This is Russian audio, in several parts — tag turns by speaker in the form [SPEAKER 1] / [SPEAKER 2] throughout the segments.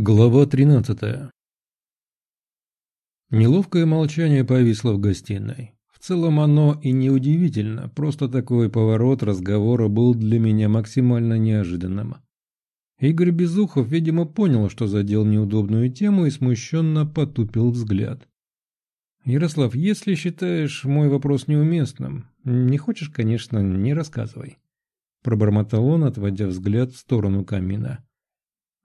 [SPEAKER 1] Глава 13 Неловкое молчание повисло в гостиной. В целом оно и не удивительно, просто такой поворот разговора был для меня максимально неожиданным. Игорь Безухов, видимо, понял, что задел неудобную тему и смущенно потупил взгляд. «Ярослав, если считаешь мой вопрос неуместным, не хочешь, конечно, не рассказывай», – пробормотал он, отводя взгляд в сторону камина.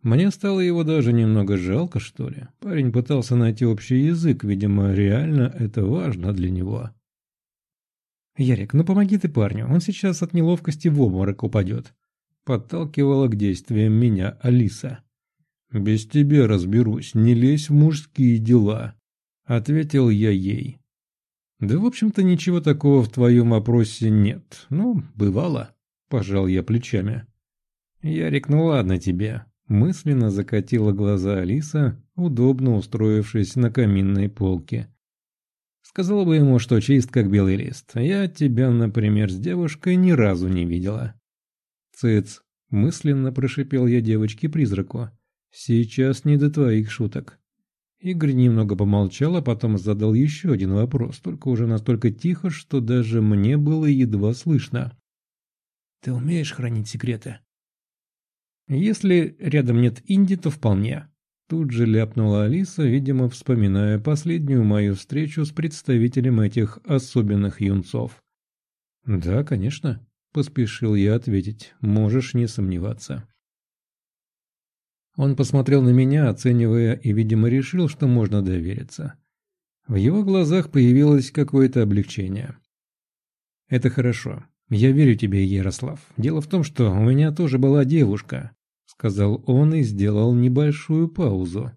[SPEAKER 1] Мне стало его даже немного жалко, что ли. Парень пытался найти общий язык, видимо, реально это важно для него. «Ярик, ну помоги ты парню, он сейчас от неловкости в обморок упадет», — подталкивала к действиям меня Алиса. «Без тебя разберусь, не лезь в мужские дела», — ответил я ей. «Да, в общем-то, ничего такого в твоем вопросе нет. Ну, бывало», — пожал я плечами. «Ярик, ну ладно тебе. Мысленно закатила глаза Алиса, удобно устроившись на каминной полке. Сказала бы ему, что чист как белый лист. Я тебя, например, с девушкой ни разу не видела. Цыц, мысленно прошипел я девочке-призраку. Сейчас не до твоих шуток. Игорь немного помолчал, а потом задал еще один вопрос, только уже настолько тихо, что даже мне было едва слышно. «Ты умеешь хранить секреты?» Если рядом нет Инди, то вполне. Тут же ляпнула Алиса, видимо, вспоминая последнюю мою встречу с представителем этих особенных юнцов. «Да, конечно», — поспешил я ответить, можешь не сомневаться. Он посмотрел на меня, оценивая, и, видимо, решил, что можно довериться. В его глазах появилось какое-то облегчение. «Это хорошо. «Я верю тебе, Ярослав. Дело в том, что у меня тоже была девушка», — сказал он и сделал небольшую паузу.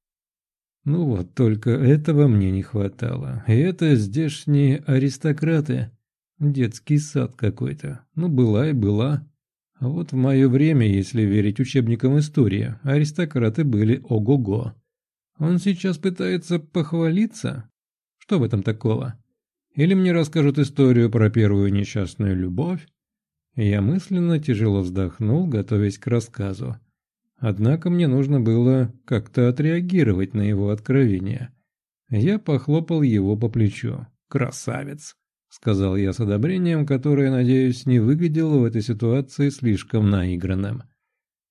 [SPEAKER 1] «Ну вот, только этого мне не хватало. И это здешние аристократы. Детский сад какой-то. Ну, была и была. А вот в мое время, если верить учебникам истории, аристократы были ого-го. Он сейчас пытается похвалиться? Что в этом такого?» Или мне расскажут историю про первую несчастную любовь? Я мысленно тяжело вздохнул, готовясь к рассказу. Однако мне нужно было как-то отреагировать на его откровение. Я похлопал его по плечу. «Красавец!» — сказал я с одобрением, которое, надеюсь, не выглядело в этой ситуации слишком наигранным.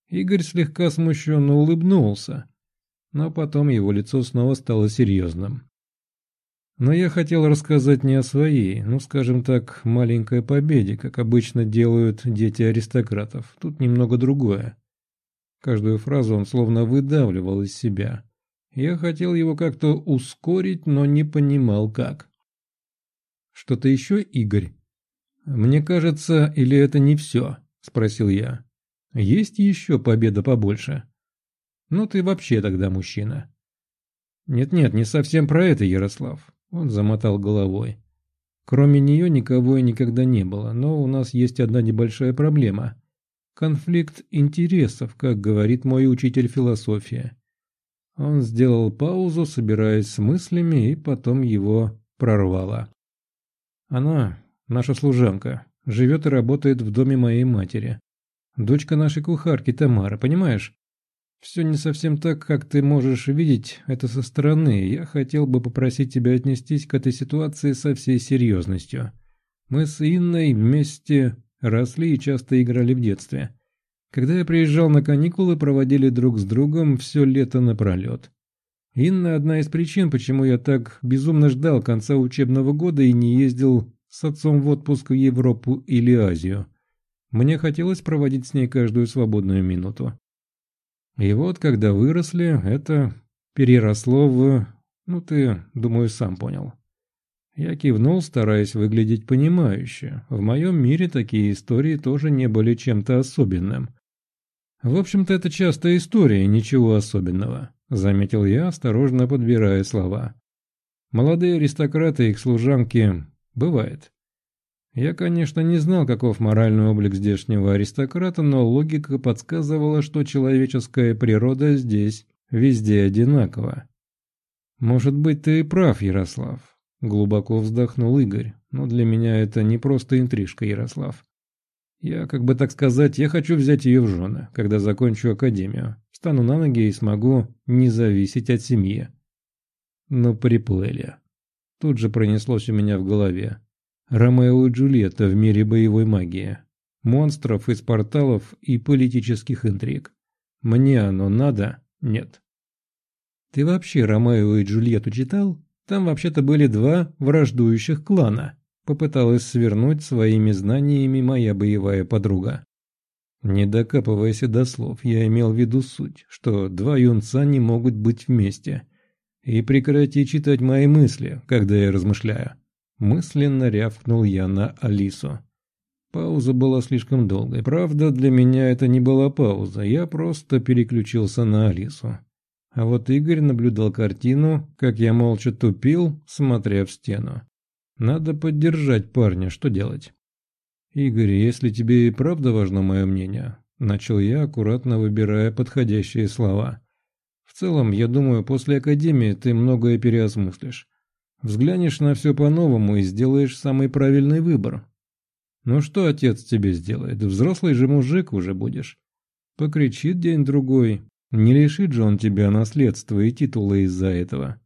[SPEAKER 1] Игорь слегка смущенно улыбнулся, но потом его лицо снова стало серьезным. Но я хотел рассказать не о своей, ну, скажем так, маленькой победе, как обычно делают дети аристократов. Тут немного другое. Каждую фразу он словно выдавливал из себя. Я хотел его как-то ускорить, но не понимал как. «Что-то еще, Игорь?» «Мне кажется, или это не все?» – спросил я. «Есть еще победа побольше?» «Ну ты вообще тогда мужчина». «Нет-нет, не совсем про это, Ярослав. Он замотал головой. Кроме нее никого и никогда не было, но у нас есть одна небольшая проблема. Конфликт интересов, как говорит мой учитель философии. Он сделал паузу, собираясь с мыслями, и потом его прорвало. Она, наша служанка, живет и работает в доме моей матери. Дочка нашей кухарки Тамара, понимаешь? Все не совсем так, как ты можешь видеть это со стороны. Я хотел бы попросить тебя отнестись к этой ситуации со всей серьезностью. Мы с Инной вместе росли и часто играли в детстве. Когда я приезжал на каникулы, проводили друг с другом все лето напролет. Инна – одна из причин, почему я так безумно ждал конца учебного года и не ездил с отцом в отпуск в Европу или Азию. Мне хотелось проводить с ней каждую свободную минуту. И вот, когда выросли, это переросло в... Ну, ты, думаю, сам понял. Я кивнул, стараясь выглядеть понимающе. В моем мире такие истории тоже не были чем-то особенным. В общем-то, это частая история, ничего особенного, заметил я, осторожно подбирая слова. Молодые аристократы и их служанки бывает. Я, конечно, не знал, каков моральный облик здешнего аристократа, но логика подсказывала, что человеческая природа здесь везде одинакова. «Может быть, ты и прав, Ярослав», — глубоко вздохнул Игорь, «но для меня это не просто интрижка, Ярослав. Я, как бы так сказать, я хочу взять ее в жены, когда закончу академию, стану на ноги и смогу не зависеть от семьи. Но приплыли. Тут же пронеслось у меня в голове. Ромео и Джульетта в мире боевой магии. Монстров из порталов и политических интриг. Мне оно надо? Нет. Ты вообще Ромео и Джульетту читал? Там вообще-то были два враждующих клана. Попыталась свернуть своими знаниями моя боевая подруга. Не докапываясь до слов, я имел в виду суть, что два юнца не могут быть вместе. И прекрати читать мои мысли, когда я размышляю. Мысленно рявкнул я на Алису. Пауза была слишком долгой. Правда, для меня это не была пауза, я просто переключился на Алису. А вот Игорь наблюдал картину, как я молча тупил, смотря в стену. Надо поддержать парня, что делать? «Игорь, если тебе и правда важно мое мнение», – начал я, аккуратно выбирая подходящие слова. «В целом, я думаю, после академии ты многое переосмыслишь. Взглянешь на все по-новому и сделаешь самый правильный выбор. Ну что отец тебе сделает? Взрослый же мужик уже будешь. Покричит день-другой. Не лишит же он тебя наследства и титула из-за этого».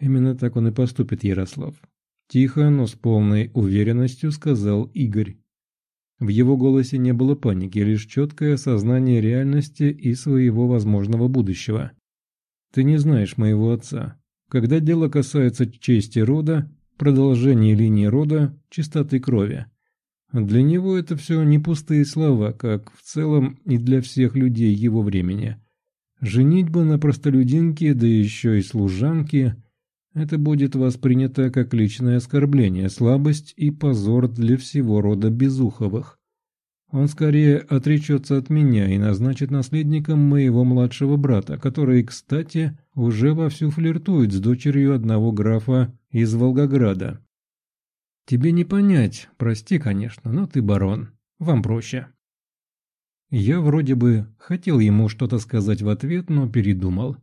[SPEAKER 1] Именно так он и поступит, Ярослав. Тихо, но с полной уверенностью сказал Игорь. В его голосе не было паники, лишь четкое осознание реальности и своего возможного будущего. «Ты не знаешь моего отца. Когда дело касается чести рода, продолжения линии рода, чистоты крови. Для него это все не пустые слова, как в целом и для всех людей его времени. Женитьба на простолюдинке, да еще и служанке – это будет воспринято как личное оскорбление, слабость и позор для всего рода Безуховых. Он скорее отречется от меня и назначит наследником моего младшего брата, который, кстати, уже вовсю флиртует с дочерью одного графа из Волгограда. Тебе не понять, прости, конечно, но ты барон. Вам проще. Я вроде бы хотел ему что-то сказать в ответ, но передумал.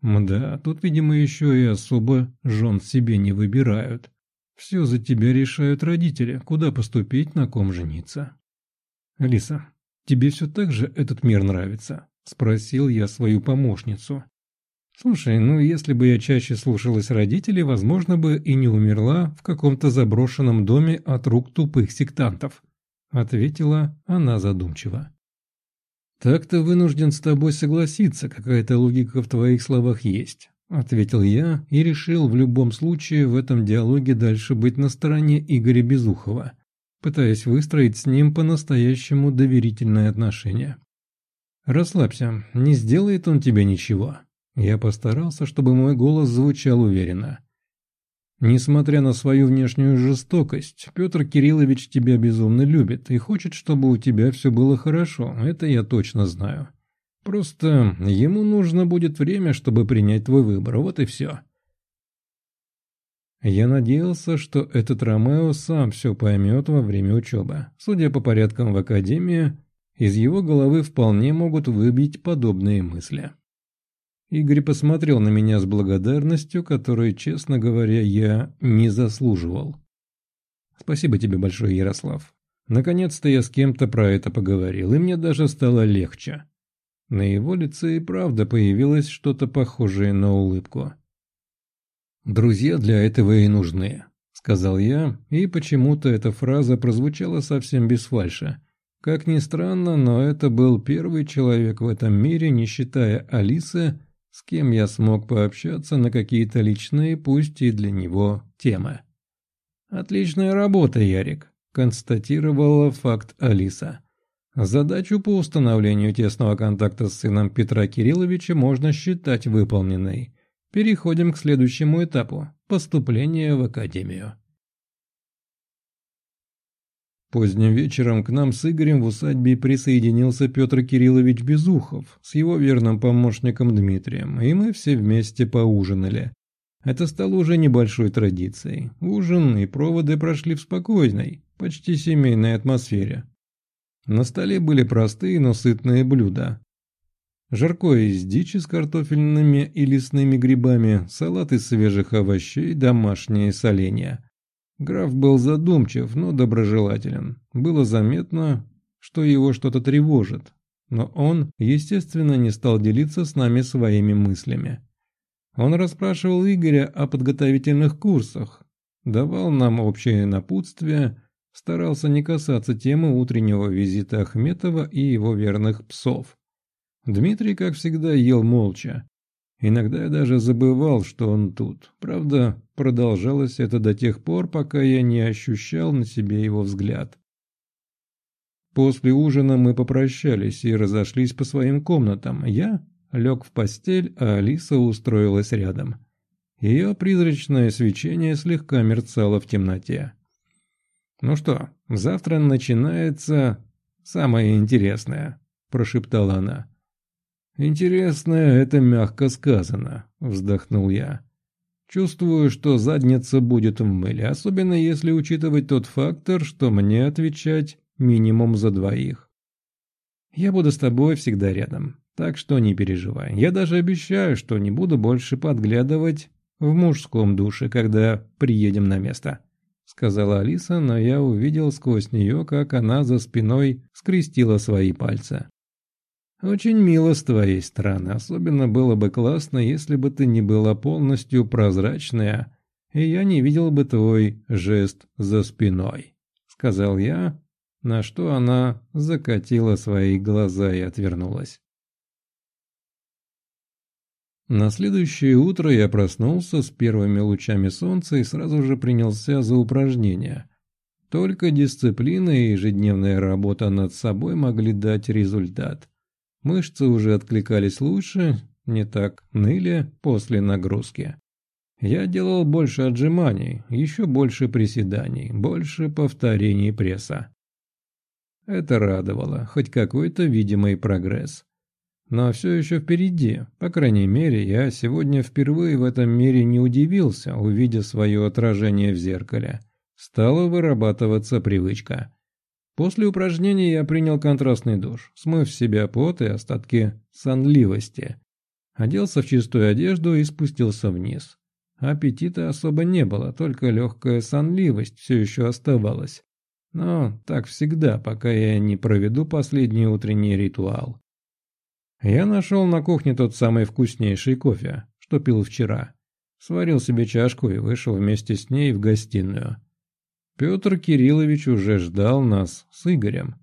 [SPEAKER 1] Мда, тут, видимо, еще и особо жен себе не выбирают. Все за тебя решают родители, куда поступить, на ком жениться. Алиса, тебе все так же этот мир нравится? Спросил я свою помощницу. Слушай, ну если бы я чаще слушалась родителей, возможно бы и не умерла в каком-то заброшенном доме от рук тупых сектантов. Ответила она задумчиво. «Так-то вынужден с тобой согласиться, какая-то логика в твоих словах есть», – ответил я и решил в любом случае в этом диалоге дальше быть на стороне Игоря Безухова, пытаясь выстроить с ним по-настоящему доверительное отношение. «Расслабься, не сделает он тебе ничего». Я постарался, чтобы мой голос звучал уверенно. Несмотря на свою внешнюю жестокость, Петр Кириллович тебя безумно любит и хочет, чтобы у тебя все было хорошо, это я точно знаю. Просто ему нужно будет время, чтобы принять твой выбор, вот и все. Я надеялся, что этот Ромео сам все поймет во время учебы. Судя по порядкам в академии, из его головы вполне могут выбить подобные мысли. Игорь посмотрел на меня с благодарностью, которой, честно говоря, я не заслуживал. Спасибо тебе большое, Ярослав. Наконец-то я с кем-то про это поговорил, и мне даже стало легче. На его лице и правда появилось что-то похожее на улыбку. «Друзья для этого и нужны», — сказал я, и почему-то эта фраза прозвучала совсем без фальши. Как ни странно, но это был первый человек в этом мире, не считая Алисы, с кем я смог пообщаться на какие-то личные, пусть и для него, темы. «Отличная работа, Ярик», – констатировала факт Алиса. Задачу по установлению тесного контакта с сыном Петра Кирилловича можно считать выполненной. Переходим к следующему этапу – поступление в академию. Поздним вечером к нам с Игорем в усадьбе присоединился Петр Кириллович Безухов с его верным помощником Дмитрием, и мы все вместе поужинали. Это стало уже небольшой традицией. Ужин и проводы прошли в спокойной, почти семейной атмосфере. На столе были простые, но сытные блюда. Жаркое из дичи с картофельными и лесными грибами, салат из свежих овощей, домашние соленья. Граф был задумчив, но доброжелателен. Было заметно, что его что-то тревожит. но он, естественно, не стал делиться с нами своими мыслями. Он расспрашивал Игоря о подготовительных курсах, давал нам общее напутствие, старался не касаться темы утреннего визита Ахметова и его верных псов. Дмитрий, как всегда, ел молча. Иногда я даже забывал, что он тут. Правда, продолжалось это до тех пор, пока я не ощущал на себе его взгляд. После ужина мы попрощались и разошлись по своим комнатам. Я лег в постель, а Алиса устроилась рядом. Ее призрачное свечение слегка мерцало в темноте. «Ну что, завтра начинается самое интересное», – прошептала она. «Интересное – это мягко сказано», – вздохнул я. «Чувствую, что задница будет в мыле, особенно если учитывать тот фактор, что мне отвечать минимум за двоих. Я буду с тобой всегда рядом, так что не переживай. Я даже обещаю, что не буду больше подглядывать в мужском душе, когда приедем на место», — сказала Алиса, но я увидел сквозь нее, как она за спиной скрестила свои пальцы. «Очень мило с твоей стороны. Особенно было бы классно, если бы ты не была полностью прозрачная, и я не видел бы твой жест за спиной», — сказал я, на что она закатила свои глаза и отвернулась. На следующее утро я проснулся с первыми лучами солнца и сразу же принялся за упражнения. Только дисциплина и ежедневная работа над собой могли дать результат. Мышцы уже откликались лучше, не так ныли после нагрузки. Я делал больше отжиманий, еще больше приседаний, больше повторений пресса. Это радовало, хоть какой-то видимый прогресс. Но все еще впереди, по крайней мере, я сегодня впервые в этом мире не удивился, увидя свое отражение в зеркале. Стала вырабатываться привычка. После упражнений я принял контрастный душ, смыв с себя пот и остатки сонливости. Оделся в чистую одежду и спустился вниз. Аппетита особо не было, только легкая сонливость все еще оставалась. Но так всегда, пока я не проведу последний утренний ритуал. Я нашел на кухне тот самый вкуснейший кофе, что пил вчера. Сварил себе чашку и вышел вместе с ней в гостиную. Петр Кириллович уже ждал нас с Игорем.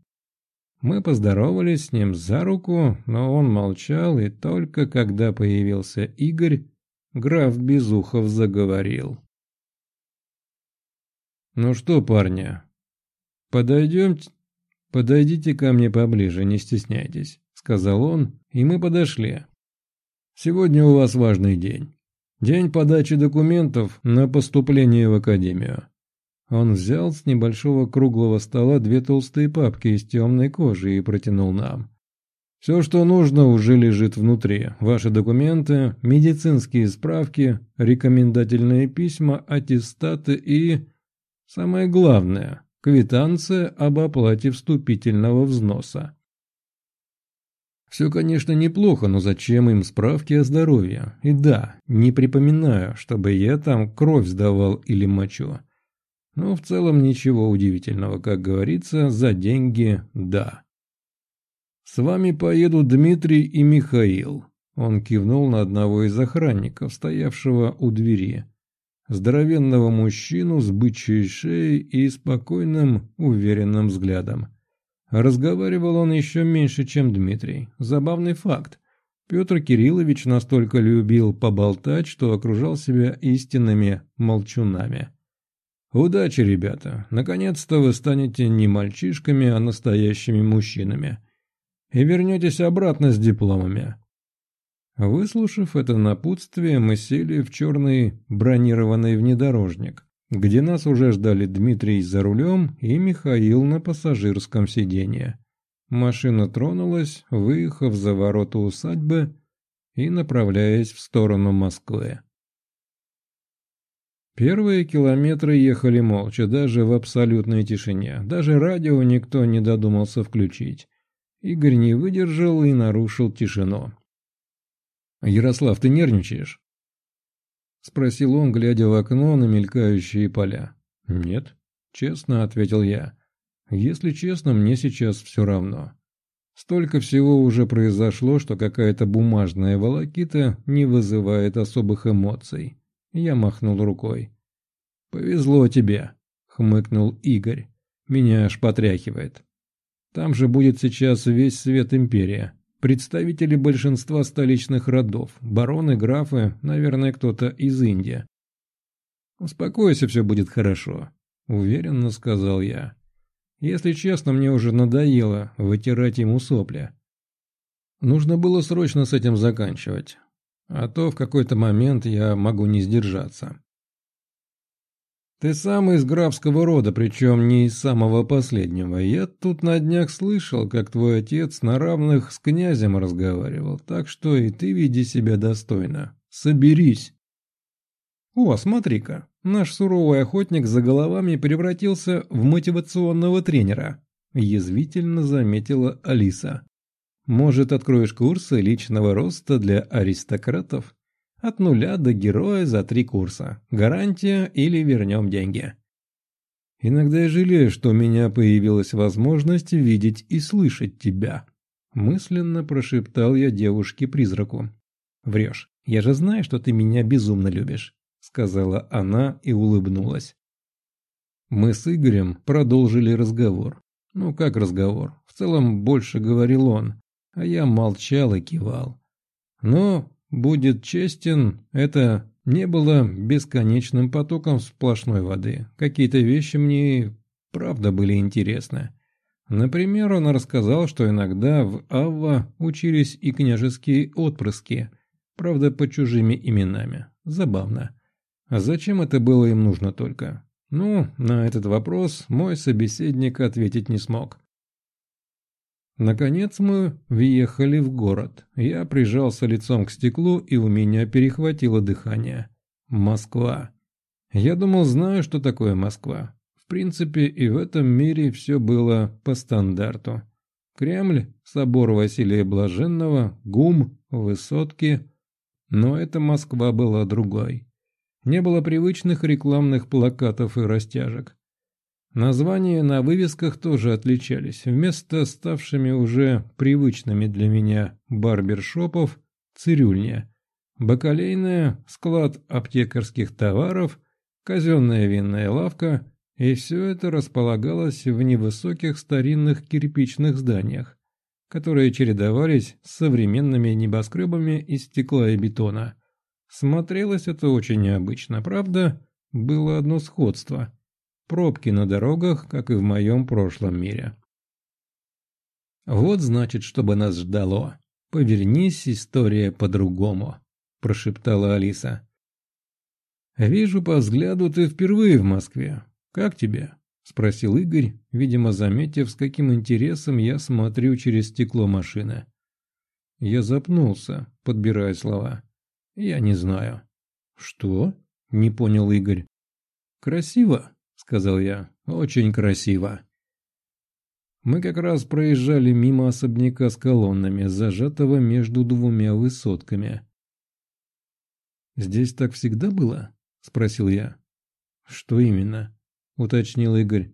[SPEAKER 1] Мы поздоровались с ним за руку, но он молчал, и только когда появился Игорь, граф Безухов заговорил. «Ну что, парни, «Подойдемте, подойдите ко мне поближе, не стесняйтесь», — сказал он, и мы подошли. «Сегодня у вас важный день. День подачи документов на поступление в академию». Он взял с небольшого круглого стола две толстые папки из темной кожи и протянул нам. «Все, что нужно, уже лежит внутри. Ваши документы, медицинские справки, рекомендательные письма, аттестаты и... Самое главное Квитанция об оплате вступительного взноса. Все, конечно, неплохо, но зачем им справки о здоровье? И да, не припоминаю, чтобы я там кровь сдавал или мочу. Но в целом ничего удивительного, как говорится, за деньги – да. «С вами поедут Дмитрий и Михаил», – он кивнул на одного из охранников, стоявшего у двери здоровенного мужчину с бычьей шеей и спокойным, уверенным взглядом. Разговаривал он еще меньше, чем Дмитрий. Забавный факт. Петр Кириллович настолько любил поболтать, что окружал себя истинными молчунами. «Удачи, ребята! Наконец-то вы станете не мальчишками, а настоящими мужчинами. И вернетесь обратно с дипломами. Выслушав это напутствие, мы сели в черный бронированный внедорожник, где нас уже ждали Дмитрий за рулем и Михаил на пассажирском сиденье. Машина тронулась, выехав за ворота усадьбы и направляясь в сторону Москвы. Первые километры ехали молча, даже в абсолютной тишине. Даже радио никто не додумался включить. Игорь не выдержал и нарушил тишину. «Ярослав, ты нервничаешь?» Спросил он, глядя в окно на мелькающие поля. «Нет», — честно ответил я. «Если честно, мне сейчас все равно. Столько всего уже произошло, что какая-то бумажная волокита не вызывает особых эмоций. Я махнул рукой. «Повезло тебе», — хмыкнул Игорь. «Меня аж потряхивает. Там же будет сейчас весь свет империи. Представители большинства столичных родов, бароны, графы, наверное, кто-то из Индии. «Успокойся, все будет хорошо», — уверенно сказал я. Если честно, мне уже надоело вытирать ему сопли. Нужно было срочно с этим заканчивать. А то в какой-то момент я могу не сдержаться. «Ты сам из графского рода, причем не из самого последнего. Я тут на днях слышал, как твой отец на равных с князем разговаривал, так что и ты веди себя достойно. Соберись!» «О, смотри-ка, наш суровый охотник за головами превратился в мотивационного тренера», – язвительно заметила Алиса. «Может, откроешь курсы личного роста для аристократов? От нуля до героя за три курса. Гарантия или вернем деньги». «Иногда я жалею, что у меня появилась возможность видеть и слышать тебя», – мысленно прошептал я девушке-призраку. «Врешь. Я же знаю, что ты меня безумно любишь. — сказала она и улыбнулась. Мы с Игорем продолжили разговор. Ну, как разговор? В целом, больше говорил он, а я молчал и кивал. Но, будет честен, это не было бесконечным потоком сплошной воды. Какие-то вещи мне правда были интересны. Например, он рассказал, что иногда в Авва учились и княжеские отпрыски, правда, по чужими именами. Забавно. А зачем это было им нужно только? Ну, на этот вопрос мой собеседник ответить не смог. Наконец мы въехали в город. Я прижался лицом к стеклу, и у меня перехватило дыхание. Москва. Я думал, знаю, что такое Москва. В принципе, и в этом мире все было по стандарту. Кремль, собор Василия Блаженного, ГУМ, высотки. Но эта Москва была другой. Не было привычных рекламных плакатов и растяжек. Названия на вывесках тоже отличались. Вместо ставшими уже привычными для меня барбершопов – цирюльня, бакалейная – склад аптекарских товаров, казенная винная лавка – и все это располагалось в невысоких старинных кирпичных зданиях, которые чередовались с современными небоскребами из стекла и бетона – Смотрелось это очень необычно, правда? Было одно сходство. Пробки на дорогах, как и в моем прошлом мире. «Вот значит, чтобы нас ждало. Повернись, история по-другому», – прошептала Алиса. «Вижу по взгляду, ты впервые в Москве. Как тебе?» – спросил Игорь, видимо, заметив, с каким интересом я смотрю через стекло машины. Я запнулся, подбирая слова. «Я не знаю». «Что?» – не понял Игорь. «Красиво», – сказал я. «Очень красиво». Мы как раз проезжали мимо особняка с колоннами, зажатого между двумя высотками. «Здесь так всегда было?» – спросил я. «Что именно?» – уточнил Игорь.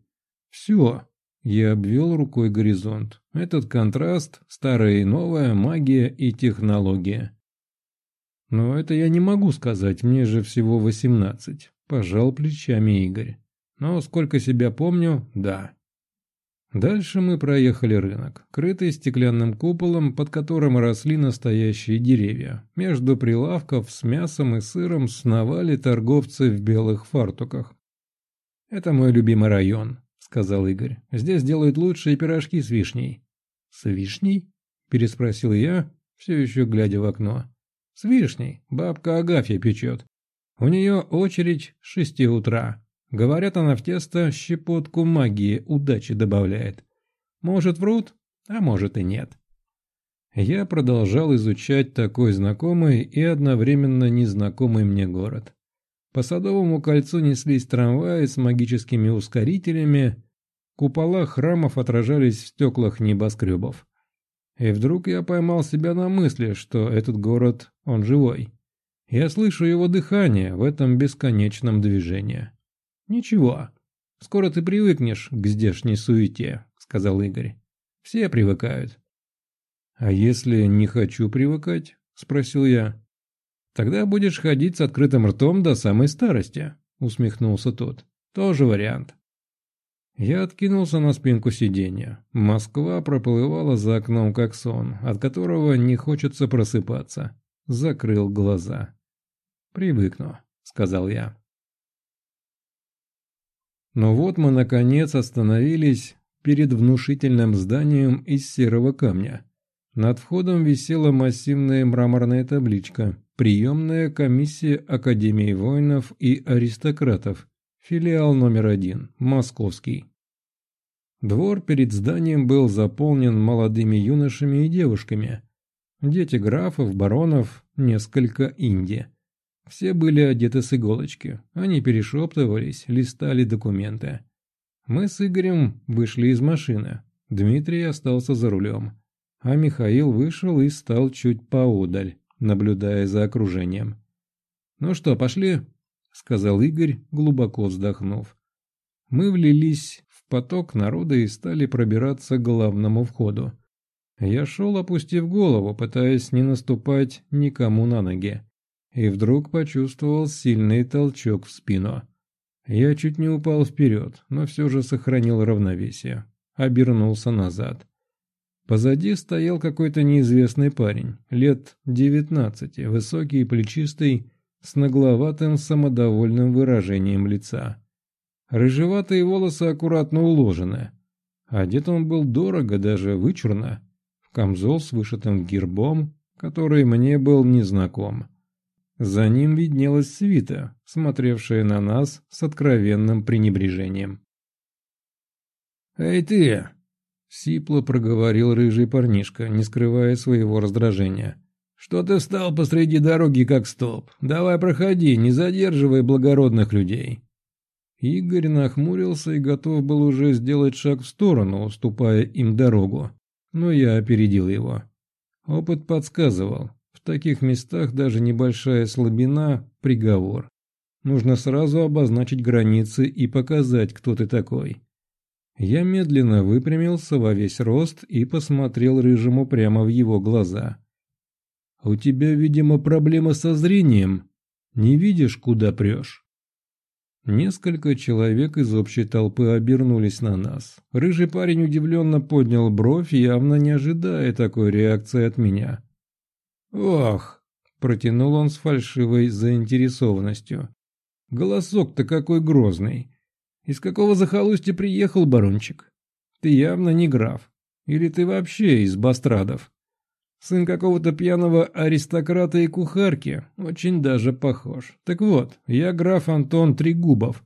[SPEAKER 1] «Все». Я обвел рукой горизонт. Этот контраст, старое и новое, магия и технология. «Но это я не могу сказать, мне же всего восемнадцать», – пожал плечами Игорь. «Но сколько себя помню, да». Дальше мы проехали рынок, крытый стеклянным куполом, под которым росли настоящие деревья. Между прилавков с мясом и сыром сновали торговцы в белых фартуках. «Это мой любимый район», — сказал Игорь. «Здесь делают лучшие пирожки с вишней». «С вишней?» — переспросил я, все еще глядя в окно. С вишней. Бабка Агафья печет. У нее очередь с шести утра. Говорят, она в тесто щепотку магии удачи добавляет. Может, врут, а может и нет. Я продолжал изучать такой знакомый и одновременно незнакомый мне город. По Садовому кольцу неслись трамваи с магическими ускорителями, купола храмов отражались в стеклах небоскребов. И вдруг я поймал себя на мысли, что этот город, он живой. Я слышу его дыхание в этом бесконечном движении. «Ничего, скоро ты привыкнешь к здешней суете», — сказал Игорь. «Все привыкают. «А если не хочу привыкать?» – спросил я. «Тогда будешь ходить с открытым ртом до самой старости», – усмехнулся тот. «Тоже вариант». Я откинулся на спинку сиденья. Москва проплывала за окном как сон, от которого не хочется просыпаться. Закрыл глаза. «Привыкну», — сказал я. Но вот мы, наконец, остановились перед внушительным зданием из серого камня. Над входом висела массивная мраморная табличка «Приемная комиссия Академии воинов и аристократов», Филиал номер один, московский. Двор перед зданием был заполнен молодыми юношами и девушками. Дети графов, баронов, несколько инди. Все были одеты с иголочки. Они перешептывались, листали документы. Мы с Игорем вышли из машины. Дмитрий остался за рулем. А Михаил вышел и стал чуть поодаль, наблюдая за окружением. «Ну что, пошли?» — сказал Игорь, глубоко вздохнув. Мы влились в поток народа и стали пробираться к главному входу. Я шел, опустив голову, пытаясь не наступать никому на ноги. И вдруг почувствовал сильный толчок в спину. Я чуть не упал вперед, но все же сохранил равновесие. Обернулся назад. Позади стоял какой-то неизвестный парень, лет девятнадцати, высокий и плечистый, с нагловатым самодовольным выражением лица. Рыжеватые волосы аккуратно уложены. Одет он был дорого, даже вычурно. В камзол с вышитым гербом, который мне был незнаком. За ним виднелась свита, смотревшая на нас с откровенным пренебрежением. «Эй ты!» — сипло проговорил рыжий парнишка, не скрывая своего раздражения. «Что ты встал посреди дороги, как столб? Давай проходи, не задерживай благородных людей». Игорь нахмурился и готов был уже сделать шаг в сторону, уступая им дорогу. Но я опередил его. Опыт подсказывал, таких местах даже небольшая слабина – приговор. Нужно сразу обозначить границы и показать, кто ты такой. Я медленно выпрямился во весь рост и посмотрел Рыжему прямо в его глаза. «У тебя, видимо, проблема со зрением. Не видишь, куда прешь?» Несколько человек из общей толпы обернулись на нас. Рыжий парень удивленно поднял бровь, явно не ожидая такой реакции от меня. «Ох!» – протянул он с фальшивой заинтересованностью. «Голосок-то какой грозный! Из какого захолустья приехал, барончик? Ты явно не граф. Или ты вообще из бастрадов?» Сын какого-то пьяного аристократа и кухарки. Очень даже похож. Так вот, я граф Антон Трегубов.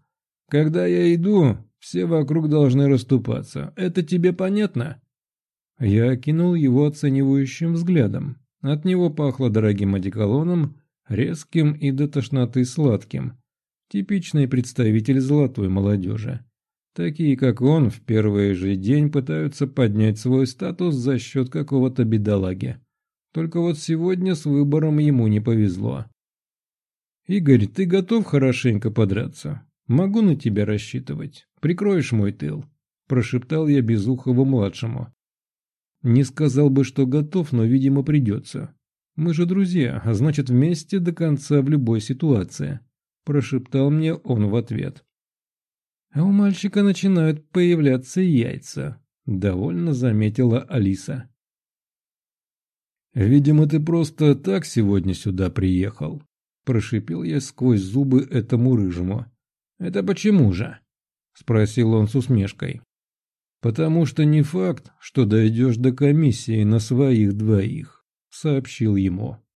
[SPEAKER 1] Когда я иду, все вокруг должны расступаться. Это тебе понятно?» Я окинул его оценивающим взглядом. От него пахло дорогим одеколоном, резким и до тошноты сладким. Типичный представитель золотой молодежи. Такие, как он, в первый же день пытаются поднять свой статус за счет какого-то бедолаги. Только вот сегодня с выбором ему не повезло. «Игорь, ты готов хорошенько подраться? Могу на тебя рассчитывать. Прикроешь мой тыл?» – прошептал я Безухову-младшему. Не сказал бы, что готов, но, видимо, придется. Мы же друзья, а значит, вместе до конца в любой ситуации. Прошептал мне он в ответ. А у мальчика начинают появляться яйца, довольно заметила Алиса. «Видимо, ты просто так сегодня сюда приехал», – прошипел я сквозь зубы этому рыжему. «Это почему же?» – спросил он с усмешкой. «Потому что не факт, что дойдешь до комиссии на своих двоих», – сообщил ему.